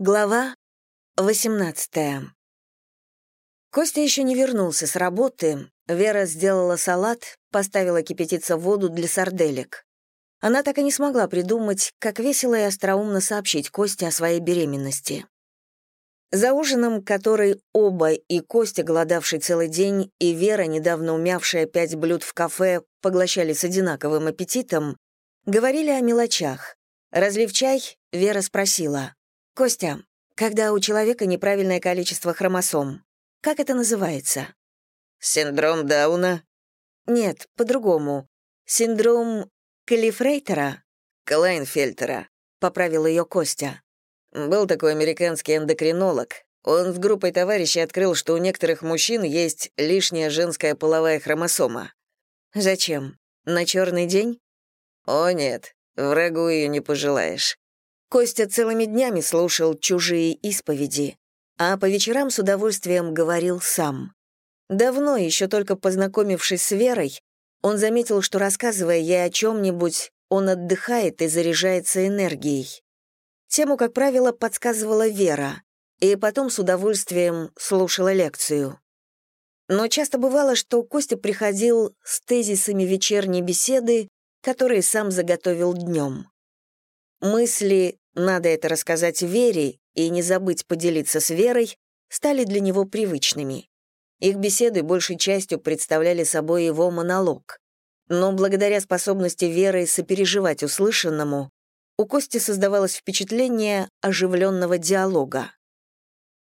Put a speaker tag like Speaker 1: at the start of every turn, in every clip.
Speaker 1: Глава 18 Костя еще не вернулся с работы. Вера сделала салат, поставила кипятиться воду для сарделек. Она так и не смогла придумать, как весело и остроумно сообщить Косте о своей беременности. За ужином, который оба, и Костя, голодавший целый день, и Вера, недавно умявшая пять блюд в кафе, поглощали с одинаковым аппетитом, говорили о мелочах. Разлив чай, Вера спросила — «Костя, когда у человека неправильное количество хромосом, как это называется?»
Speaker 2: «Синдром Дауна?»
Speaker 1: «Нет, по-другому. Синдром Калифрейтера?»
Speaker 2: «Клайнфельтера», —
Speaker 1: поправил ее Костя.
Speaker 2: «Был такой американский эндокринолог. Он с группой товарищей открыл, что у некоторых мужчин есть лишняя женская половая хромосома».
Speaker 1: «Зачем? На черный день?»
Speaker 2: «О, нет, врагу ее не пожелаешь.
Speaker 1: Костя целыми днями слушал чужие исповеди, а по вечерам с удовольствием говорил сам. Давно, еще только познакомившись с Верой, он заметил, что, рассказывая ей о чем-нибудь, он отдыхает и заряжается энергией. Тему, как правило, подсказывала Вера, и потом с удовольствием слушала лекцию. Но часто бывало, что Костя приходил с тезисами вечерней беседы, которые сам заготовил днем. Мысли «надо это рассказать Вере» и не забыть поделиться с Верой стали для него привычными. Их беседы большей частью представляли собой его монолог. Но благодаря способности Веры сопереживать услышанному, у Кости создавалось впечатление оживленного диалога.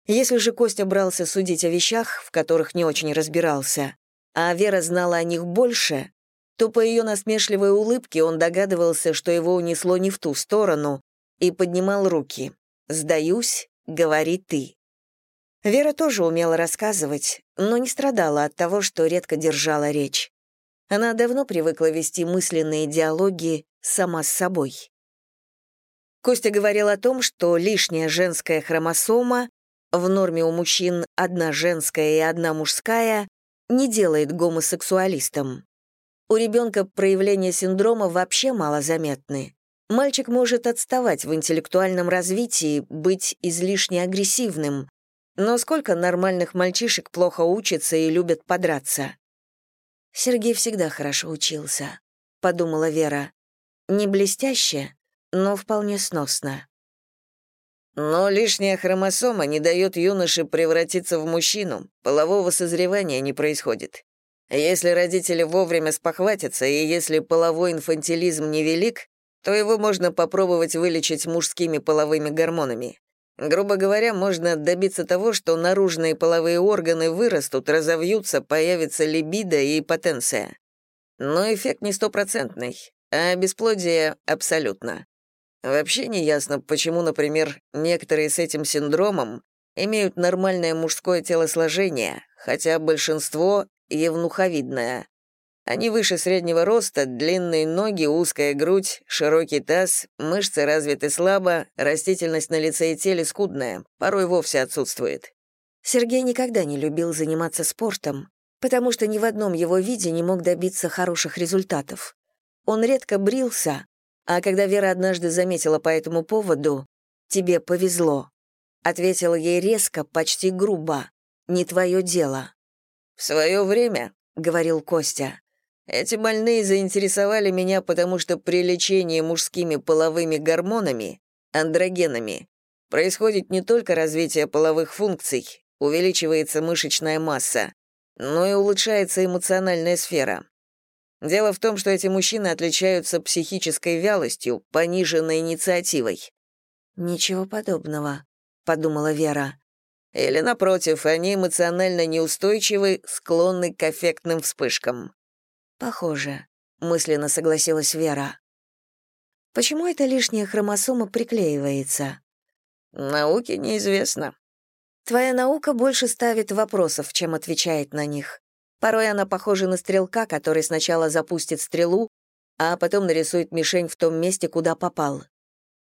Speaker 1: Если же Костя брался судить о вещах, в которых не очень разбирался, а Вера знала о них больше, то по ее насмешливой улыбке он догадывался, что его унесло не в ту сторону, и поднимал руки. «Сдаюсь, говори ты». Вера тоже умела рассказывать, но не страдала от того, что редко держала речь. Она давно привыкла вести мысленные диалоги сама с собой. Костя говорил о том, что лишняя женская хромосома, в норме у мужчин одна женская и одна мужская, не делает гомосексуалистом. У ребенка проявления синдрома вообще малозаметны. Мальчик может отставать в интеллектуальном развитии, быть излишне агрессивным. Но сколько нормальных мальчишек плохо учатся и любят подраться? Сергей всегда хорошо учился, подумала Вера. Не блестяще, но вполне сносно.
Speaker 2: Но лишняя хромосома не дает юноше превратиться в мужчину, полового созревания не происходит. Если родители вовремя спохватятся, и если половой инфантилизм невелик, то его можно попробовать вылечить мужскими половыми гормонами. Грубо говоря, можно добиться того, что наружные половые органы вырастут, разовьются, появится либидо и потенция. Но эффект не стопроцентный, а бесплодие — абсолютно. Вообще не ясно, почему, например, некоторые с этим синдромом имеют нормальное мужское телосложение, хотя большинство евнуховидная. Они выше среднего роста, длинные ноги, узкая грудь, широкий таз, мышцы развиты слабо, растительность на лице и теле скудная, порой вовсе отсутствует.
Speaker 1: Сергей никогда не любил заниматься спортом, потому что ни в одном его виде не мог добиться хороших результатов. Он редко брился, а когда Вера однажды заметила по этому поводу «Тебе повезло», ответила ей резко, почти грубо «Не твое дело».
Speaker 2: «В свое время», — говорил Костя, «эти больные заинтересовали меня, потому что при лечении мужскими половыми гормонами, андрогенами, происходит не только развитие половых функций, увеличивается мышечная масса, но и улучшается эмоциональная сфера. Дело в том, что эти мужчины отличаются психической вялостью, пониженной инициативой».
Speaker 1: «Ничего подобного», — подумала Вера.
Speaker 2: Или, напротив, они эмоционально неустойчивы, склонны к эффектным вспышкам.
Speaker 1: Похоже, мысленно согласилась Вера. Почему эта лишняя хромосома приклеивается?
Speaker 2: Науке неизвестно.
Speaker 1: Твоя наука больше ставит вопросов, чем отвечает на них. Порой она похожа на стрелка, который сначала запустит стрелу, а потом нарисует мишень в том месте, куда попал.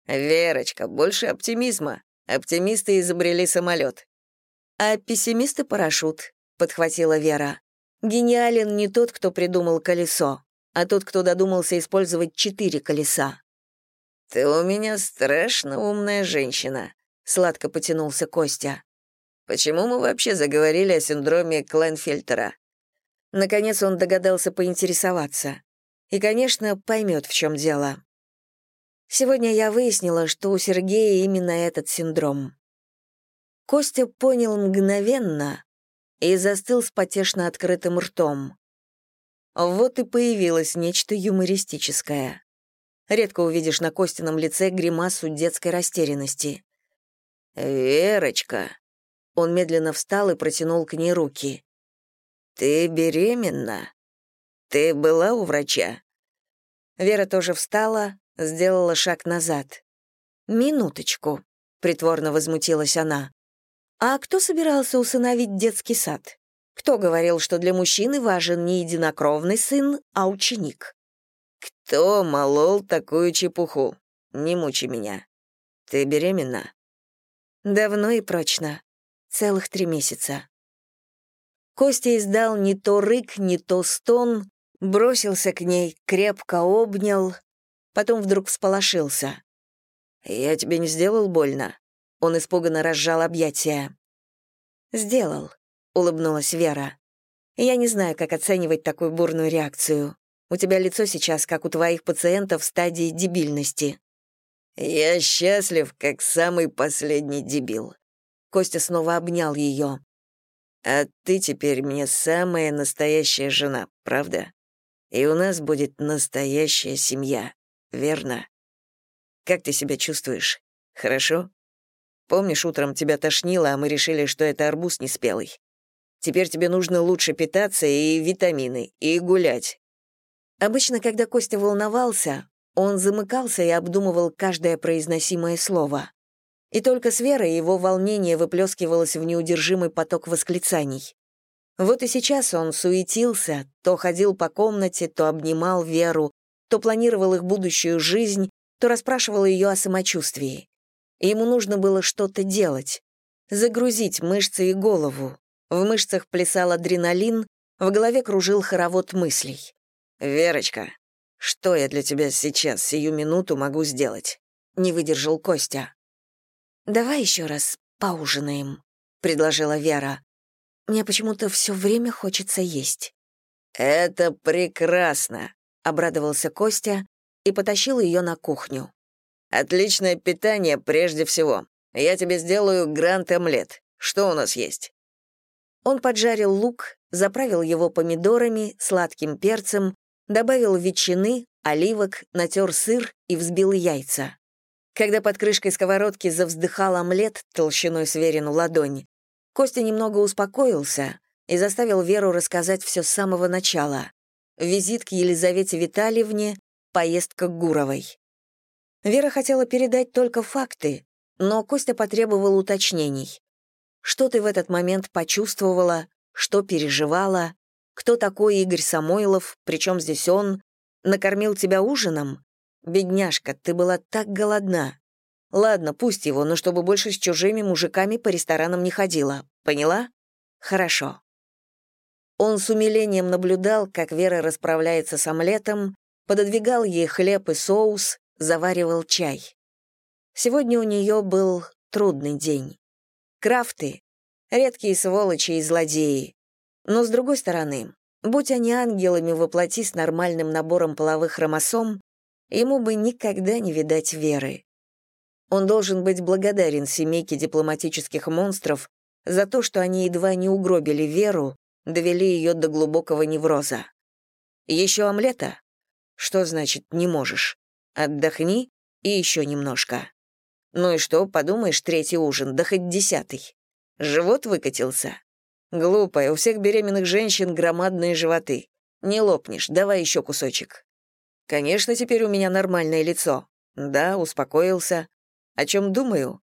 Speaker 2: Верочка, больше оптимизма. Оптимисты изобрели самолет.
Speaker 1: «А пессимисты — парашют», — подхватила Вера. «Гениален не тот, кто придумал колесо, а тот, кто додумался использовать четыре колеса».
Speaker 2: «Ты у меня страшно умная женщина», —
Speaker 1: сладко потянулся Костя.
Speaker 2: Почему мы вообще заговорили о синдроме Кленфельтера?
Speaker 1: Наконец он догадался поинтересоваться. И, конечно, поймет, в чем дело. Сегодня я выяснила, что у Сергея именно этот синдром. Костя понял мгновенно и застыл с потешно открытым ртом. Вот и появилось нечто юмористическое. Редко увидишь на Костином лице гримасу детской растерянности.
Speaker 2: «Верочка!» Он медленно встал и протянул к ней руки. «Ты беременна? Ты была у врача?»
Speaker 1: Вера тоже встала, сделала шаг назад. «Минуточку», — притворно возмутилась она. «А кто собирался усыновить детский сад? Кто говорил, что для мужчины важен не единокровный сын, а ученик?»
Speaker 2: «Кто молол такую чепуху? Не мучи меня. Ты беременна?»
Speaker 1: «Давно и прочно. Целых три месяца». Костя издал не то рык, не то стон, бросился к ней, крепко обнял, потом вдруг всполошился.
Speaker 2: «Я тебе не сделал больно?»
Speaker 1: Он испуганно разжал объятия. «Сделал», — улыбнулась Вера. «Я не знаю, как оценивать такую бурную реакцию. У тебя лицо сейчас, как у твоих пациентов в стадии дебильности».
Speaker 2: «Я счастлив, как самый последний дебил».
Speaker 1: Костя снова обнял ее.
Speaker 2: А ты теперь мне самая настоящая жена, правда? И у нас будет настоящая семья, верно? Как ты себя чувствуешь? Хорошо? Помнишь, утром тебя тошнило, а мы решили, что это арбуз неспелый? Теперь тебе нужно лучше питаться и витамины, и гулять.
Speaker 1: Обычно, когда Костя волновался, он замыкался и обдумывал каждое произносимое слово. И только с Верой его волнение выплескивалось в неудержимый поток восклицаний. Вот и сейчас он суетился, то ходил по комнате, то обнимал Веру, то планировал их будущую жизнь, то расспрашивал ее о самочувствии. Ему нужно было что-то делать, загрузить мышцы и голову. В мышцах плясал адреналин, в голове кружил хоровод мыслей.
Speaker 2: «Верочка, что я для тебя сейчас, сию минуту, могу сделать?» — не выдержал Костя.
Speaker 1: «Давай еще раз поужинаем», — предложила Вера. «Мне почему-то все время хочется есть».
Speaker 2: «Это прекрасно», — обрадовался Костя и потащил ее на кухню. «Отличное питание прежде всего. Я тебе сделаю грант-омлет. Что у нас есть?»
Speaker 1: Он поджарил лук, заправил его помидорами, сладким перцем, добавил ветчины, оливок, натер сыр и взбил яйца. Когда под крышкой сковородки завздыхал омлет толщиной с Верину ладонь, Костя немного успокоился и заставил Веру рассказать все с самого начала. Визит к Елизавете Витальевне, поездка к Гуровой. Вера хотела передать только факты, но Костя потребовал уточнений. Что ты в этот момент почувствовала, что переживала, кто такой Игорь Самойлов, причем здесь он, накормил тебя ужином? Бедняжка, ты была так голодна. Ладно, пусть его, но чтобы больше с чужими мужиками по ресторанам не ходила. Поняла? Хорошо. Он с умилением наблюдал, как Вера расправляется с омлетом, пододвигал ей хлеб и соус, заваривал чай. Сегодня у нее был трудный день. Крафты — редкие сволочи и злодеи. Но, с другой стороны, будь они ангелами воплоти с нормальным набором половых хромосом, ему бы никогда не видать веры. Он должен быть благодарен семейке дипломатических монстров за то, что они едва не угробили веру, довели ее до глубокого невроза. Еще омлета? Что значит «не можешь»? Отдохни и еще немножко. Ну и что, подумаешь, третий ужин, да хоть десятый. Живот выкатился? Глупая, у всех беременных женщин громадные животы. Не лопнешь, давай еще кусочек. Конечно, теперь у меня нормальное лицо. Да, успокоился. О чем думаю?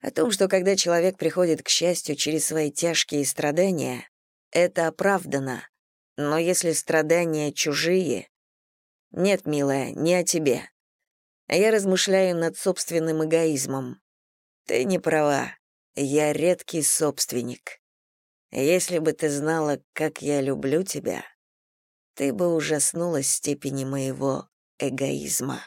Speaker 1: О том, что когда человек приходит к счастью через свои тяжкие страдания, это оправдано. Но если страдания чужие... Нет, милая, не о тебе. Я размышляю над собственным эгоизмом. Ты не права. Я редкий собственник. Если бы ты знала, как я люблю тебя, ты бы ужаснулась степени моего эгоизма.